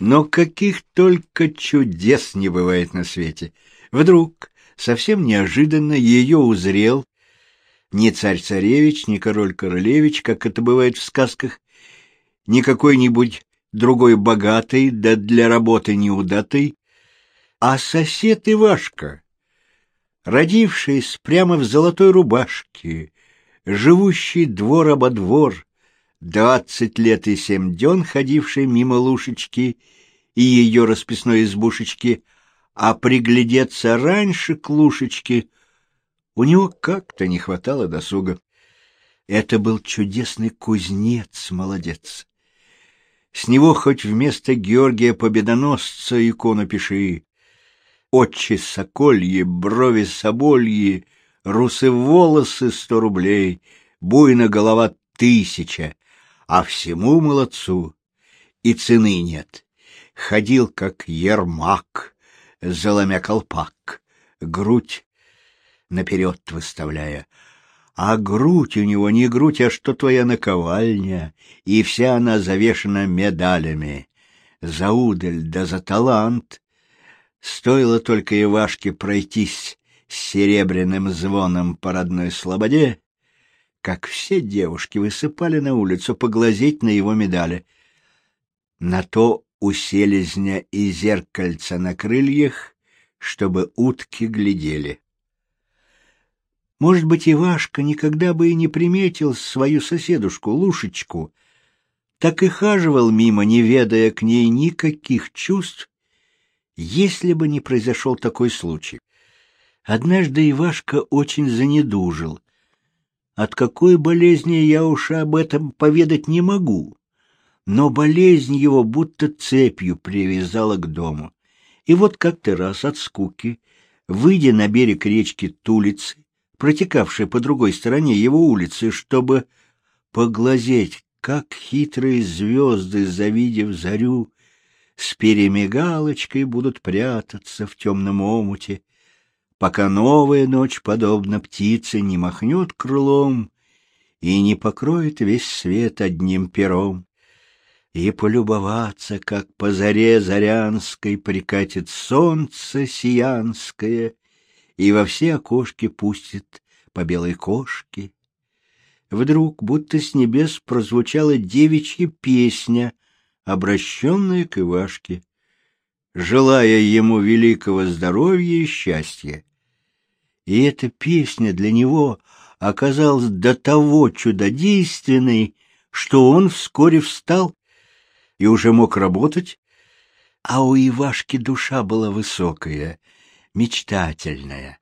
Но каких только чудес не бывает на свете. Вдруг, совсем неожиданно, ее узрел не царь-царевич, не король-королевич, как это бывает в сказках, не какой-нибудь другой богатый, да для работы неудатый, а сосед Ивашка, родившийся прямо в золотой рубашке, живущий двор обо двор, двадцать лет и семь дён ходивший мимо Лушечки и ее расписной избушечки, а приглядеться раньше к Лушечке у него как-то не хватало досуга. Это был чудесный кузнец, молодец. С него хоть вместо Георгия Победоносца икону пиши. Очи сокольи, брови собольи, русы волосы сто рублей, буйна голова тысяча, а всему молодцу и цены нет. Ходил, как ермак, заломя колпак, грудь наперед выставляя, а грудь у него не грудь, а что твоя наковальня, и вся она завешена медалями. За удаль да за талант. Стоило только Ивашке пройтись с серебряным звоном по родной слободе, как все девушки высыпали на улицу поглазеть на его медали. На то у селезня и зеркальца на крыльях, чтобы утки глядели. Может быть, Ивашка никогда бы и не приметил свою соседушку, Лушечку, так и хаживал мимо, не ведая к ней никаких чувств, если бы не произошел такой случай. Однажды Ивашка очень занедужил. От какой болезни я уж об этом поведать не могу, но болезнь его будто цепью привязала к дому. И вот как-то раз от скуки, выйдя на берег речки Тулицы, протекавшей по другой стороне его улицы, чтобы поглазеть, как хитрые звезды, завидев зарю, с перемигалочкой будут прятаться в темном омуте, пока новая ночь, подобно птице, не махнет крылом и не покроет весь свет одним пером, и полюбоваться, как по заре зарянской прикатит солнце сиянское, и во все окошки пустит по белой кошке. Вдруг, будто с небес, прозвучала девичья песня, обращенная к Ивашке, желая ему великого здоровья и счастья. И эта песня для него оказалась до того чудодейственной, что он вскоре встал и уже мог работать, а у Ивашки душа была высокая — мечтательная.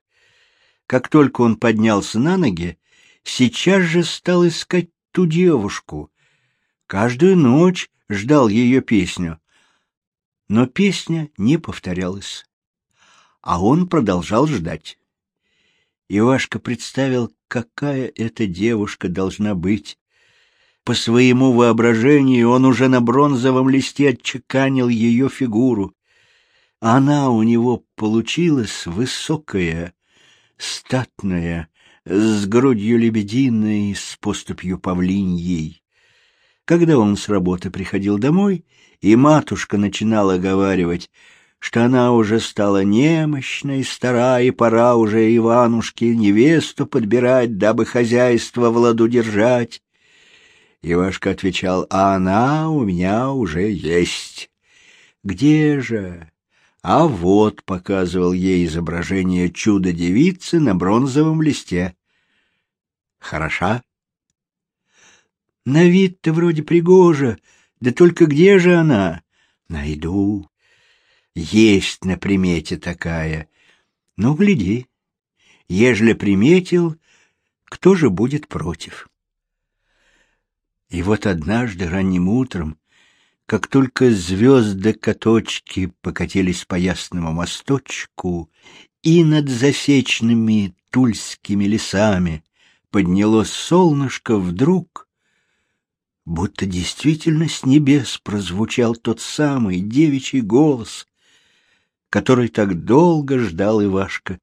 Как только он поднялся на ноги, сейчас же стал искать ту девушку. Каждую ночь ждал ее песню. Но песня не повторялась. А он продолжал ждать. Ивашка представил, какая эта девушка должна быть. По своему воображению он уже на бронзовом листе отчеканил ее фигуру. Она у него получилась высокая, статная, с грудью лебединой, с поступью павлиньей. Когда он с работы приходил домой, и матушка начинала говаривать, что она уже стала немощной, стара, и пора уже Иванушке невесту подбирать, дабы хозяйство в ладу держать. Ивашка отвечал, а она у меня уже есть. Где же? А вот показывал ей изображение чудо-девицы на бронзовом листе. Хороша? На вид-то вроде пригожа, да только где же она? Найду. Есть на примете такая. Ну, гляди. Ежели приметил, кто же будет против? И вот однажды ранним утром как только звезды-каточки покатились по ясному мосточку, и над засечными тульскими лесами поднялось солнышко, вдруг, будто действительно с небес прозвучал тот самый девичий голос, который так долго ждал Ивашка.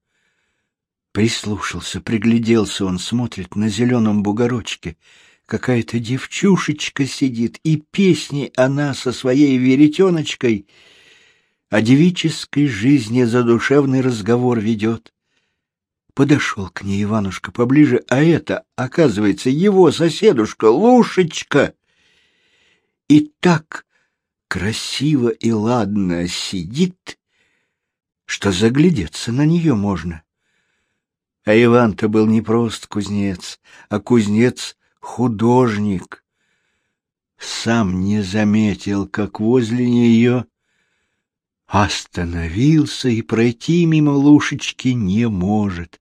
Прислушался, пригляделся, он смотрит на зеленом бугорочке — какая-то девчушечка сидит, и песни она со своей веретеночкой о девической жизни задушевный разговор ведет. Подошел к ней Иванушка поближе, а это, оказывается, его соседушка Лушечка. И так красиво и ладно сидит, что заглядеться на нее можно. А Иван-то был не просто кузнец, а кузнец художник, сам не заметил, как возле нее остановился и пройти мимо Лушечки не может.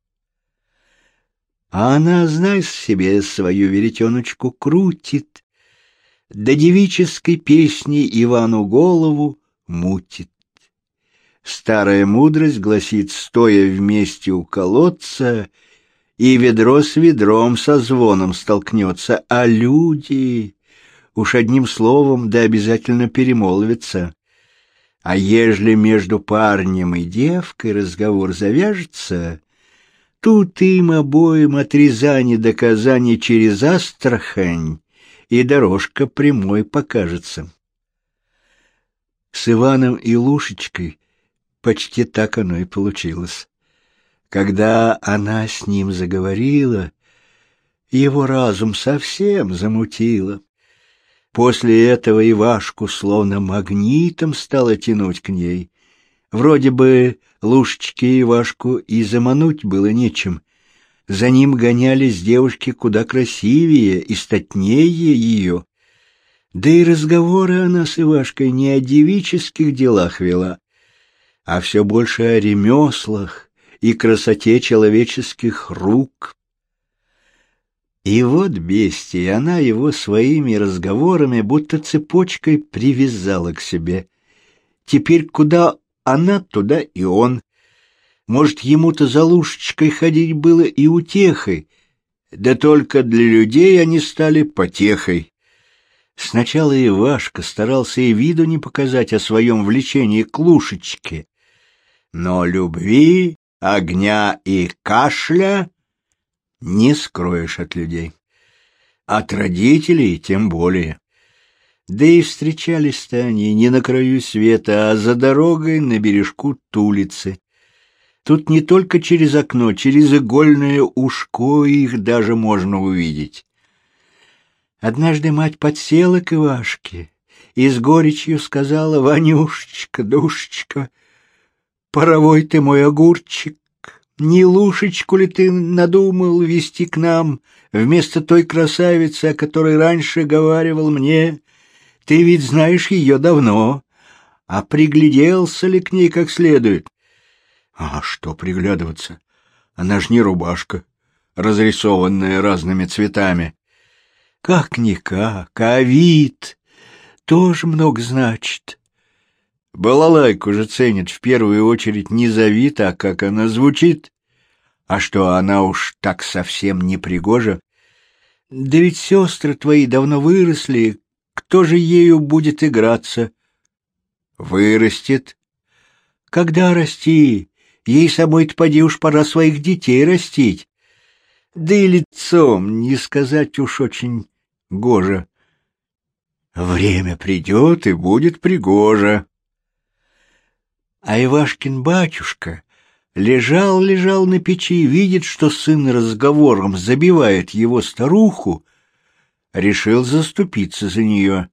А она, знаешь себе, свою веретеночку крутит, до девической песни Ивану голову мутит. Старая мудрость гласит, стоя вместе у колодца, и ведро с ведром со звоном столкнется, а люди уж одним словом да обязательно перемолвятся. А ежели между парнем и девкой разговор завяжется, тут им обоим отрезание доказаний через Астрахань, и дорожка прямой покажется. С Иваном и Лушечкой почти так оно и получилось. Когда она с ним заговорила, его разум совсем замутило. После этого Ивашку словно магнитом стало тянуть к ней. Вроде бы Лушечке Ивашку и замануть было нечем. За ним гонялись девушки куда красивее и статнее ее. Да и разговоры она с Ивашкой не о девических делах вела, а все больше о ремеслах, и красоте человеческих рук. И вот бестия, она его своими разговорами будто цепочкой привязала к себе. Теперь куда она, туда и он. Может, ему-то за лушечкой ходить было и утехой, да только для людей они стали потехой. Сначала Ивашка старался и виду не показать о своем влечении к лушечке, но любви огня и кашля не скроешь от людей. От родителей тем более. Да и встречались-то они не на краю света, а за дорогой на бережку Тулицы. Тут не только через окно, через игольное ушко их даже можно увидеть. Однажды мать подсела к Ивашке и с горечью сказала, «Ванюшечка, душечка, Паровой ты мой огурчик, не лушечку ли ты надумал вести к нам вместо той красавицы, о которой раньше говаривал мне? Ты ведь знаешь ее давно, а пригляделся ли к ней как следует? А что приглядываться? Она ж не рубашка, разрисованная разными цветами. Как-никак, а вид тоже много значит. Балалайку же ценят в первую очередь не за вид, а как она звучит. А что, она уж так совсем не пригожа? Да ведь сестры твои давно выросли, кто же ею будет играться? Вырастет. Когда расти? Ей самой-то поди уж пора своих детей растить. Да и лицом, не сказать уж очень гоже. Время придет и будет пригожа. А Ивашкин батюшка лежал-лежал на печи, видит, что сын разговором забивает его старуху, решил заступиться за нее.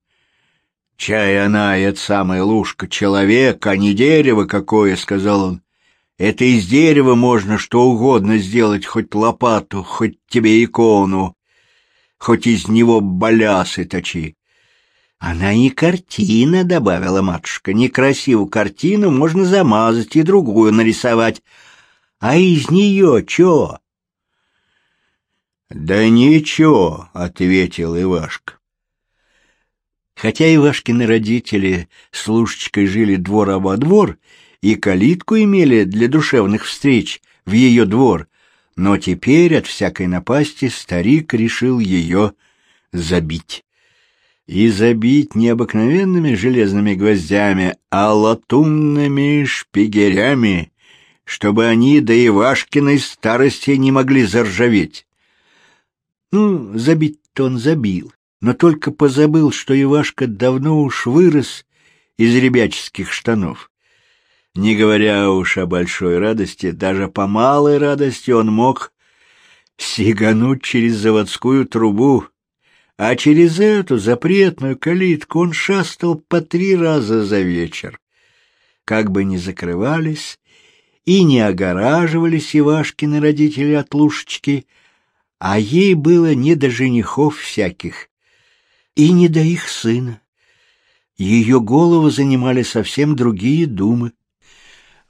«Чай она, эта самая лужка, человек, а не дерево какое», — сказал он. «Это из дерева можно что угодно сделать, хоть лопату, хоть тебе икону, хоть из него балясы точи. Она не картина, добавила матушка. Некрасивую картину можно замазать и другую нарисовать. А из нее чё? Да ничего, ответил Ивашка. Хотя Ивашкины родители с Лушечкой жили двор обо двор и калитку имели для душевных встреч в ее двор, но теперь от всякой напасти старик решил ее забить и забить не обыкновенными железными гвоздями, а латунными шпигерями, чтобы они до Ивашкиной старости не могли заржаветь. Ну, забить будто он забил, но только позабыл, что Ивашка давно уж вырос из ребяческих штанов. Не говоря уж о большой радости, даже по малой радости он мог сигануть через заводскую трубу, а через эту запретную калитку он шастал по три раза за вечер. Как бы ни закрывались и не огораживались Ивашкины родители от Лушечки, а ей было не до женихов всяких и не до их сына. Ее голову занимали совсем другие думы.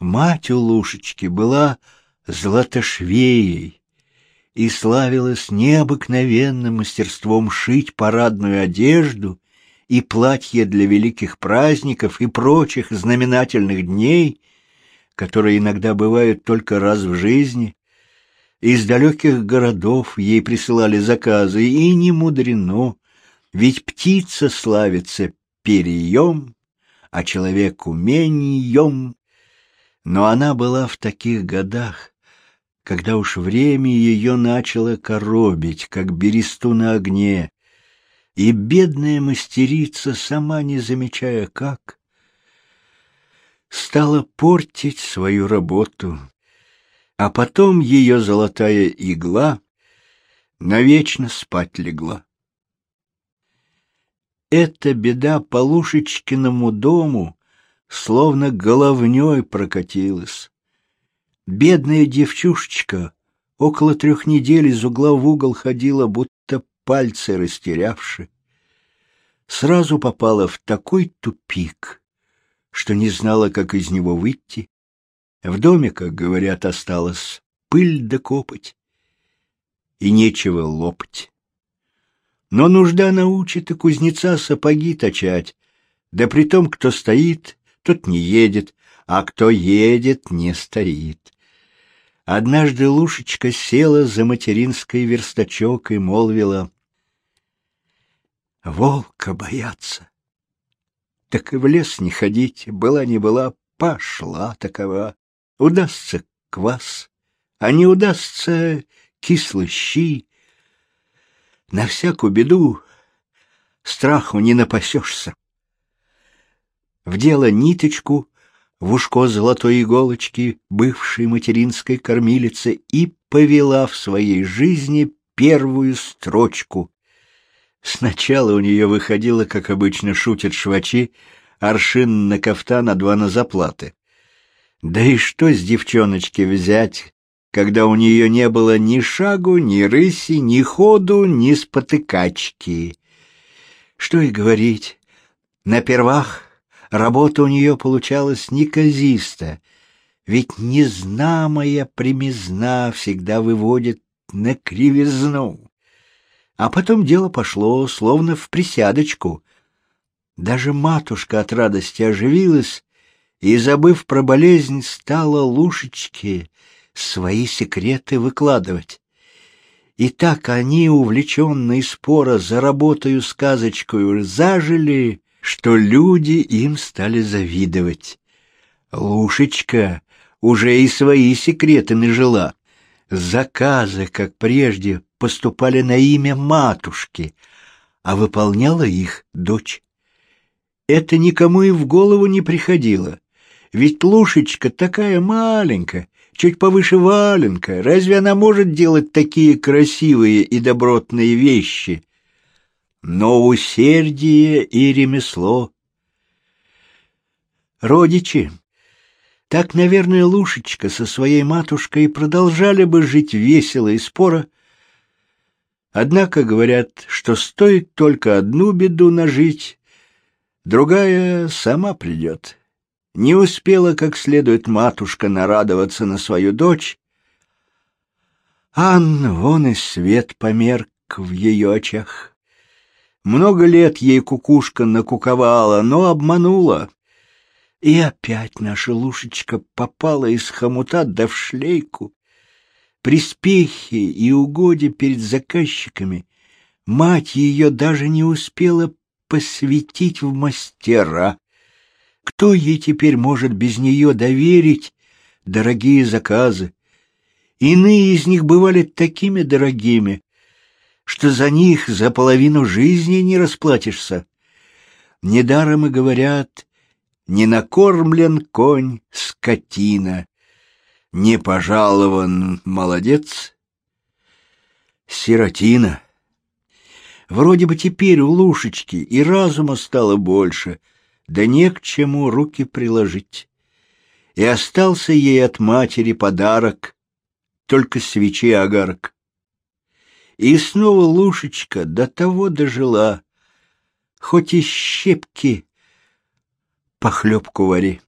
Мать у Лушечки была златошвеей и славилась необыкновенным мастерством шить парадную одежду и платья для великих праздников и прочих знаменательных дней, которые иногда бывают только раз в жизни. Из далеких городов ей присылали заказы, и не мудрено, ведь птица славится перьем, а человек умением. Но она была в таких годах, когда уж время ее начало коробить, как бересту на огне, и бедная мастерица, сама не замечая как, стала портить свою работу, а потом ее золотая игла навечно спать легла. Эта беда по Лушечкиному дому словно головней прокатилась. Бедная девчушечка около трех недель из угла в угол ходила, будто пальцы растерявши. Сразу попала в такой тупик, что не знала, как из него выйти. В доме, как говорят, осталась пыль да копоть, и нечего лопать. Но нужда научит и кузнеца сапоги точать, да при том, кто стоит, тот не едет, а кто едет, не стоит. Однажды Лушечка села за материнский верстачок и молвила. Волка бояться. Так и в лес не ходить, была не была, пошла такова. Удастся квас, а не удастся кислый щи. На всякую беду страху не напасешься. В дело ниточку в ушко золотой иголочки бывшей материнской кормилицы и повела в своей жизни первую строчку. Сначала у нее выходило, как обычно шутят швачи, аршин на кафтан, а два на заплаты. Да и что с девчоночки взять, когда у нее не было ни шагу, ни рыси, ни ходу, ни спотыкачки? Что и говорить, на первах Работа у нее получалась неказиста, ведь незнамая примизна всегда выводит на кривизну. А потом дело пошло словно в присядочку. Даже матушка от радости оживилась и, забыв про болезнь, стала Лушечке свои секреты выкладывать. И так они, увлеченные спора за работою сказочкою, зажили что люди им стали завидовать. Лушечка уже и свои секреты нажила. Заказы, как прежде, поступали на имя матушки, а выполняла их дочь. Это никому и в голову не приходило, ведь Лушечка такая маленькая, чуть повыше валенка, разве она может делать такие красивые и добротные вещи? Но усердие и ремесло. Родичи, так, наверное, Лушечка со своей матушкой продолжали бы жить весело и споро, однако говорят, что стоит только одну беду нажить, другая сама придет. Не успела как следует матушка нарадоваться на свою дочь, Ан вон и свет померк в ее очах. Много лет ей кукушка накуковала, но обманула. И опять наша лушечка попала из хомута да в шлейку. При спехе и угоде перед заказчиками мать ее даже не успела посвятить в мастера. Кто ей теперь может без нее доверить дорогие заказы? Иные из них бывали такими дорогими, что за них за половину жизни не расплатишься. Недаром и говорят, не накормлен конь, скотина, не пожалован молодец, сиротина. Вроде бы теперь у Лушечки и разума стало больше, да не к чему руки приложить. И остался ей от матери подарок, только свечи огарок. И снова Лушечка до того дожила, хоть и щепки похлебку вари.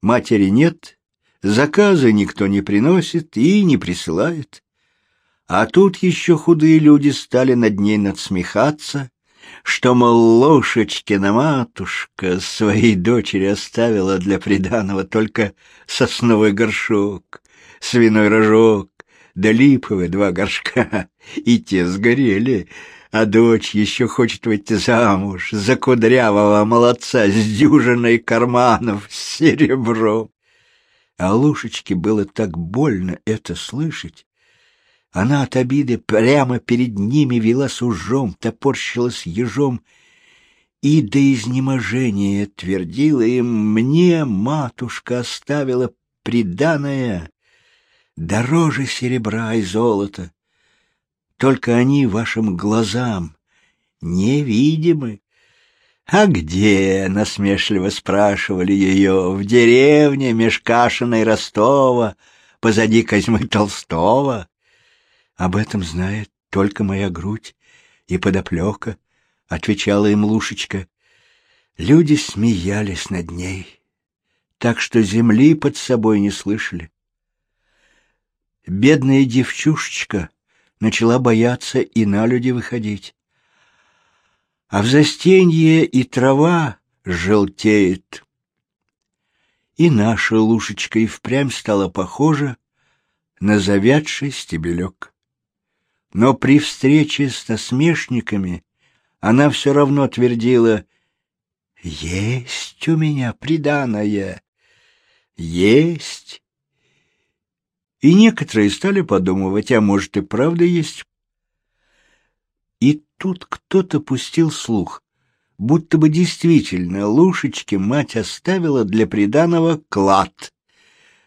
Матери нет, заказы никто не приносит и не присылает. А тут еще худые люди стали над ней надсмехаться, что, мол, Лошечкина матушка своей дочери оставила для приданого только сосновый горшок, свиной рожок, да липовые два горшка, и те сгорели, а дочь еще хочет выйти замуж за кудрявого молодца с дюжиной карманов с серебром. А Лушечке было так больно это слышать, она от обиды прямо перед ними вела с ужом, топорщилась ежом и до изнеможения твердила им, «Мне матушка оставила приданое дороже серебра и золота. Только они вашим глазам невидимы». «А где?» — насмешливо спрашивали ее. «В деревне Мешкашиной Ростова, позади Козьмы Толстого». Об этом знает только моя грудь и подоплека, — отвечала им Лушечка. Люди смеялись над ней, так что земли под собой не слышали. Бедная девчушечка начала бояться и на люди выходить. А в застенье и трава желтеет. И наша Лушечка и впрямь стала похожа на завядший стебелек но при встрече с насмешниками она все равно твердила «Есть у меня приданое, есть». И некоторые стали подумывать, а может и правда есть. И тут кто-то пустил слух, будто бы действительно Лушечке мать оставила для приданого клад.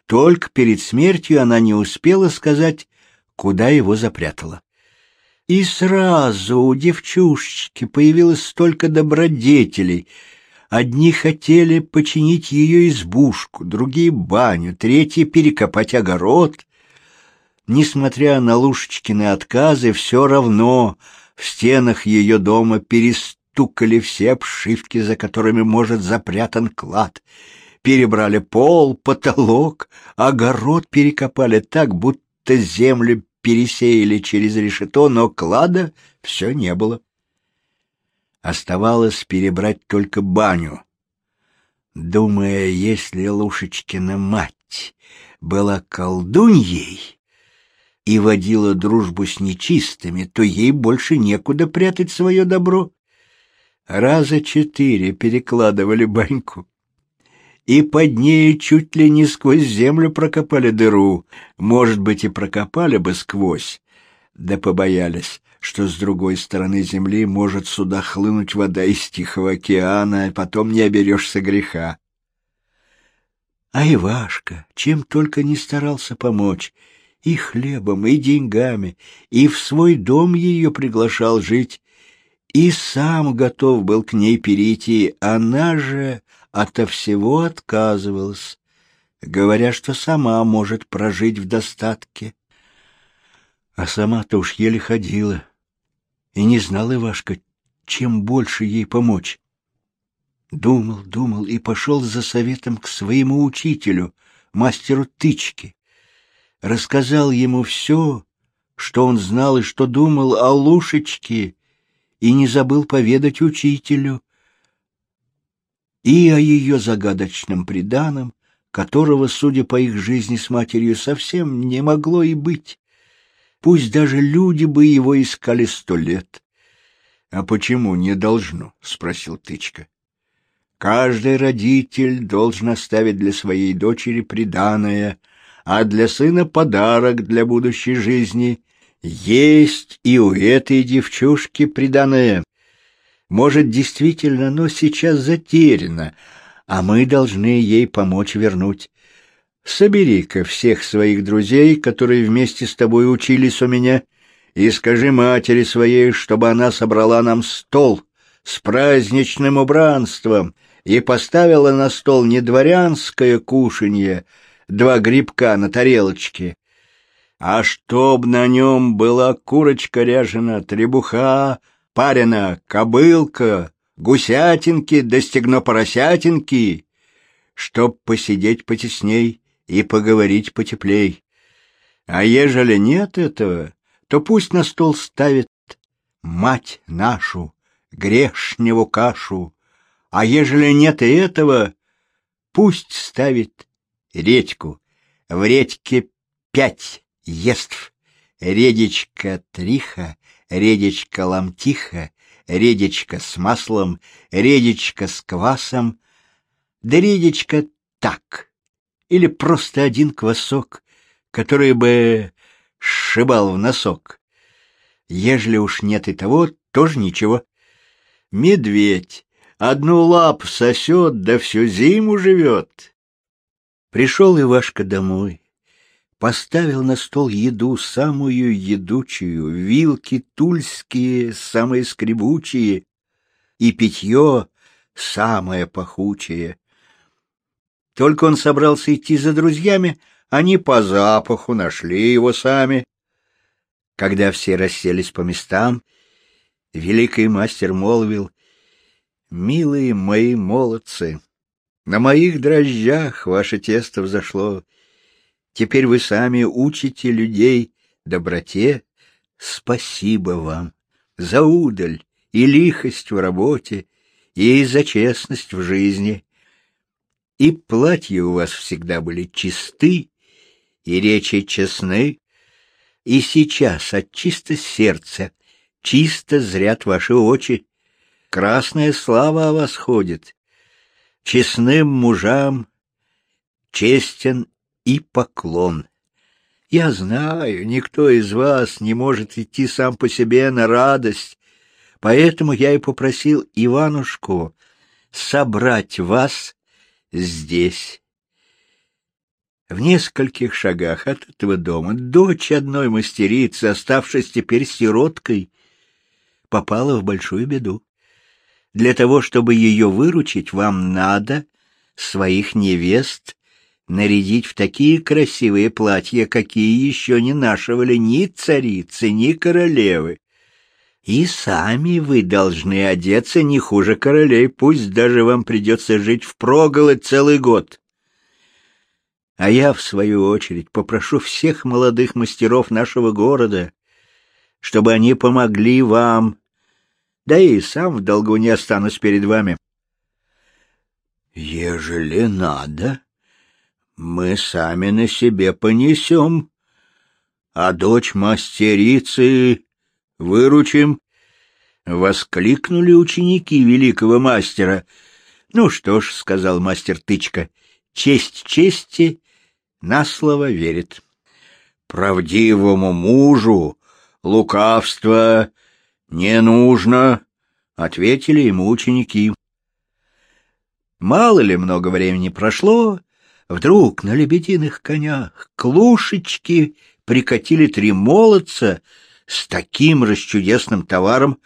Только перед смертью она не успела сказать, куда его запрятала. И сразу у девчушечки появилось столько добродетелей. Одни хотели починить ее избушку, другие — баню, третьи — перекопать огород. Несмотря на Лушечкины отказы, все равно в стенах ее дома перестукали все обшивки, за которыми может запрятан клад. Перебрали пол, потолок, огород перекопали так, будто землю пересеяли через решето, но клада все не было. Оставалось перебрать только баню. Думая, если Лушечкина мать была колдуньей и водила дружбу с нечистыми, то ей больше некуда прятать свое добро. Раза четыре перекладывали баньку и под ней чуть ли не сквозь землю прокопали дыру. Может быть, и прокопали бы сквозь, да побоялись, что с другой стороны земли может сюда хлынуть вода из Тихого океана, и потом не оберешься греха. А Ивашка чем только не старался помочь, и хлебом, и деньгами, и в свой дом ее приглашал жить, и сам готов был к ней перейти, она же ото всего отказывалась, говоря, что сама может прожить в достатке. А сама-то уж еле ходила, и не знал Ивашка, чем больше ей помочь. Думал, думал и пошел за советом к своему учителю, мастеру тычки. Рассказал ему все, что он знал и что думал о Лушечке, и не забыл поведать учителю, и о ее загадочном преданном, которого, судя по их жизни с матерью, совсем не могло и быть. Пусть даже люди бы его искали сто лет. — А почему не должно? — спросил Тычка. — Каждый родитель должен оставить для своей дочери приданое, а для сына подарок для будущей жизни. Есть и у этой девчушки приданое. Может, действительно, но сейчас затеряно, а мы должны ей помочь вернуть. Собери-ка всех своих друзей, которые вместе с тобой учились у меня, и скажи матери своей, чтобы она собрала нам стол с праздничным убранством и поставила на стол не дворянское кушанье, два грибка на тарелочке, а чтоб на нем была курочка ряжена, требуха, парена, кобылка, гусятинки достигно поросятинки, чтоб посидеть потесней и поговорить потеплей. А ежели нет этого, то пусть на стол ставит мать нашу, грешневу кашу, а ежели нет и этого, пусть ставит редьку. В редьке пять еств. Редечка триха, редечка ламтиха, редечка с маслом, редечка с квасом, да редечка так, или просто один квасок, который бы сшибал в носок. Ежели уж нет и того, тоже ничего. Медведь одну лапу сосет, да всю зиму живет. Пришел Ивашка домой, поставил на стол еду, самую едучую, вилки тульские, самые скребучие, и питье самое пахучее. Только он собрался идти за друзьями, они по запаху нашли его сами. Когда все расселись по местам, великий мастер молвил, «Милые мои молодцы, на моих дрожжах ваше тесто взошло. Теперь вы сами учите людей доброте. Спасибо вам за удаль и лихость в работе, и за честность в жизни. И платья у вас всегда были чисты, и речи честны, и сейчас от чисто сердца чисто зрят ваши очи. Красная слава о вас ходит. Честным мужам честен и поклон. Я знаю, никто из вас не может идти сам по себе на радость, поэтому я и попросил Иванушку собрать вас здесь. В нескольких шагах от этого дома дочь одной мастерицы, оставшись теперь сироткой, попала в большую беду. Для того, чтобы ее выручить, вам надо своих невест нарядить в такие красивые платья, какие еще не нашивали ни царицы, ни королевы. И сами вы должны одеться не хуже королей, пусть даже вам придется жить в проголодь целый год. А я, в свою очередь, попрошу всех молодых мастеров нашего города, чтобы они помогли вам да и сам в долгу не останусь перед вами. Ежели надо, мы сами на себе понесем, а дочь мастерицы выручим. Воскликнули ученики великого мастера. Ну что ж, сказал мастер Тычка, честь чести на слово верит. Правдивому мужу лукавство «Не нужно», — ответили ему ученики. Мало ли много времени прошло, вдруг на лебединых конях клушечки прикатили три молодца с таким расчудесным товаром,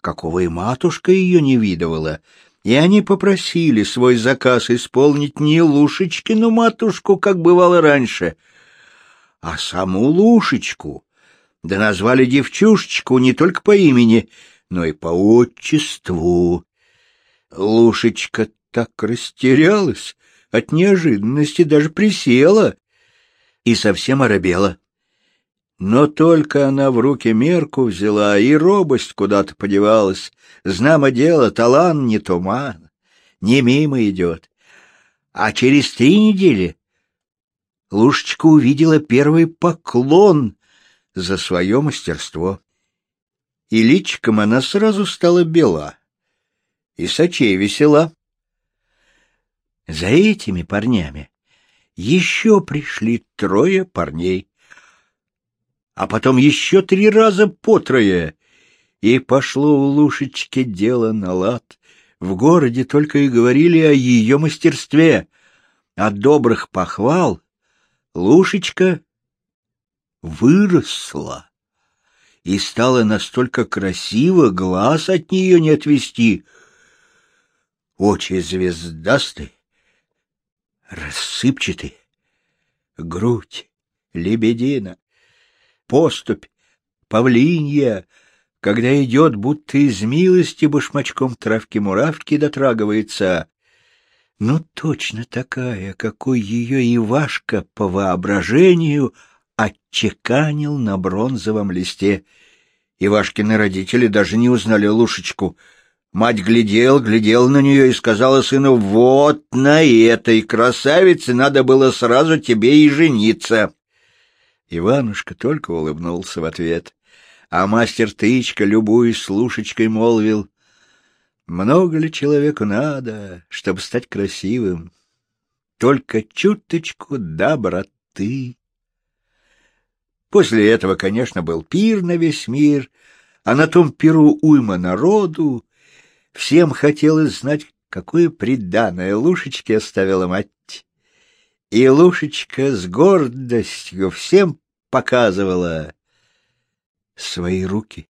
какого и матушка ее не видывала, и они попросили свой заказ исполнить не Лушечкину матушку, как бывало раньше, а саму Лушечку, да назвали девчушечку не только по имени, но и по отчеству. Лушечка так растерялась, от неожиданности даже присела и совсем оробела. Но только она в руки мерку взяла, и робость куда-то подевалась. Знамо дело, талант не туман, не мимо идет. А через три недели Лушечка увидела первый поклон за свое мастерство. И личиком она сразу стала бела, и сочей весела. За этими парнями еще пришли трое парней. А потом еще три раза по трое. И пошло у Лушечки дело на лад. В городе только и говорили о ее мастерстве. От добрых похвал Лушечка выросла и стала настолько красиво, глаз от нее не отвести. Очи звездастые, рассыпчатые, грудь лебедина, поступь павлинья, когда идет, будто из милости башмачком травки-муравки дотрагивается. Ну, точно такая, какой ее Ивашка по воображению отчеканил на бронзовом листе. Ивашкины родители даже не узнали Лушечку — Мать глядел, глядел на нее и сказала сыну, «Вот на этой красавице надо было сразу тебе и жениться». Иванушка только улыбнулся в ответ, а мастер Тычка, любуясь слушечкой, молвил, «Много ли человеку надо, чтобы стать красивым? Только чуточку доброты». После этого, конечно, был пир на весь мир, а на том пиру уйма народу, Всем хотелось знать, какое приданое Лушечке оставила мать. И Лушечка с гордостью всем показывала свои руки.